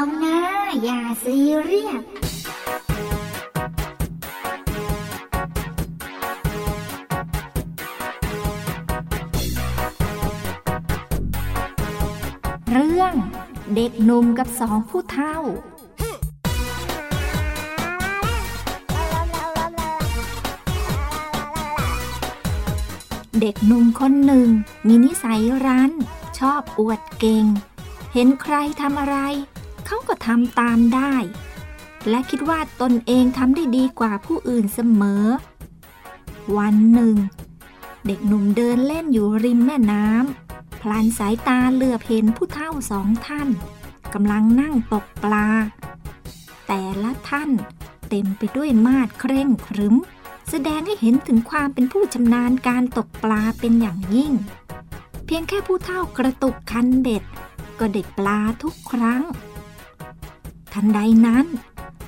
เอานะ อย่าซีเรียสเรื่องเด็กหนุ่มกับสองผู้เฒ่าเด็กหนุ่มคนหนึ่ง มีนิสัยรั้น ชอบอวดเก่ง เห็นใครทำอะไร เขาก็ทำตามได้ และคิดว่าตนเองทำได้ดีกว่าผู้อื่นเสมอ วันหนึ่ง เด็กหนุ่มเดินเล่นอยู่ริมแม่น้ำพลันสายตาเหลือบเห็นผู้เฒ่าสองท่านกำลังนั่งตกปลา แต่ละท่านเต็มไปด้วยมาดเคร่งครึม แสดงให้เห็นถึงความเป็นผู้ชำนาญการตกปลาเป็นอย่างยิ่ง เพียงแค่ผู้เฒ่ากระตุกคันเบ็ด ก็เด็ดปลาทุกครั้ง ทันใดนั้น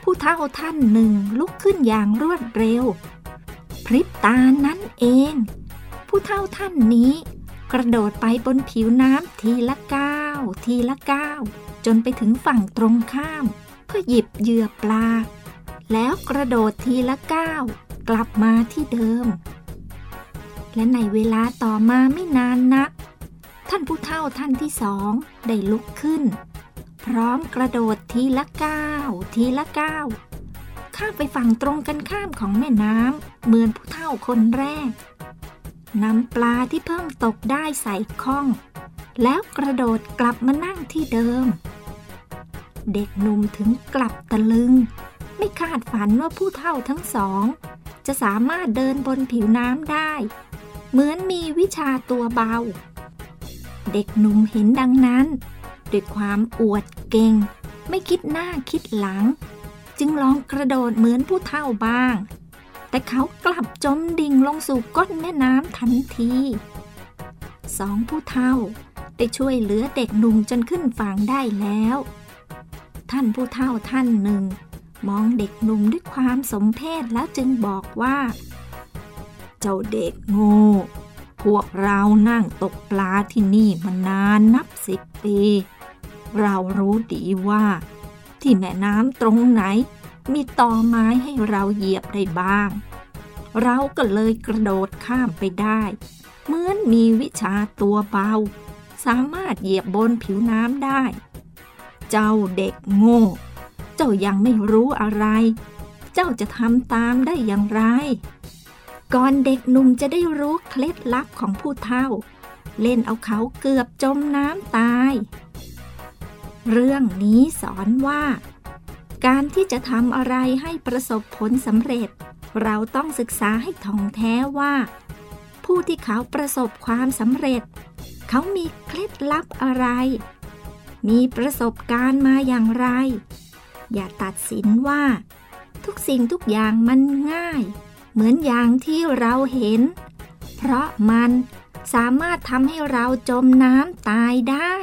ผู้เฒ่าท่านหนึ่งลุกขึ้นอย่างรวดเร็ว พริบตานั้นเอง ผู้เฒ่าท่านนี้ กระโดดไปบนผิวน้ำทีละก้าวทีละก้าวจนไปถึงฝั่งตรงข้าม เพื่อหยิบเหยื่อปลา แล้วกระโดดทีละก้าวกลับมาที่เดิม และในเวลาต่อมาไม่นานนัก ท่านผู้เฒ่าท่านที่สองได้ลุกขึ้น พร้อมกระโดดทีละก้าวทีละก้าวข้ามไปฝั่งตรงกันข้ามของแม่น้ำเหมือนผู้เฒ่าคนแรกนำปลาที่เพิ่งตกได้ใส่ข้อง แล้วกระโดดกลับมานั่งที่เดิม เด็กหนุ่มถึงกลับตะลึง ไม่คาดฝันว่าผู้เฒ่าทั้งสอง จะสามารถเดินบนผิวน้ำได้ เหมือนมีวิชาตัวเบา เด็กหนุ่มเห็นดังนั้น ด้วยความอวดเก่ง ไม่คิดหน้าคิดหลัง จึงลองกระโดดเหมือนผู้เฒ่าบ้าง แต่เขากลับจมดิ่งลงสู่ก้นแม่น้ำทันทีสองผู้เฒ่าได้ช่วยเหลือเด็กหนุ่มจนขึ้นฝั่งได้แล้ว ท่านผู้เฒ่าท่านหนึ่ง มองเด็กหนุ่มด้วยความสมเพชแล้วจึงบอกว่า เจ้าเด็กโง่พวกเรานั่งตกปลาที่นี่มานานนับสิบปี เรารู้ดีว่า ที่แม่น้ำตรงไหน มีตอไม้ให้เราเหยียบได้บ้าง เราก็เลยกระโดดข้ามไปได้ เหมือนมีวิชาตัวเบา สามารถเหยียบบนผิวน้ำได้ เจ้าเด็กโง่ เจ้ายังไม่รู้อะไร เจ้าจะทำตามได้อย่างไร ก่อนเด็กหนุ่มจะได้รู้เคล็ดลับของผู้เฒ่า เล่นเอาเขาเกือบจมน้ำตาย เรื่องนี้สอนว่า การที่จะทำอะไรให้ประสบผลสำเร็จ เราต้องศึกษาให้ท่องแท้ว่า ผู้ที่เขาประสบความสำเร็จ เขามีเคล็ดลับอะไร มีประสบการณ์มาอย่างไร อย่าตัดสินว่า ทุกสิ่งทุกอย่างมันง่าย เหมือนอย่างที่เราเห็น เพราะมันสามารถทำให้เราจมน้ำตายได้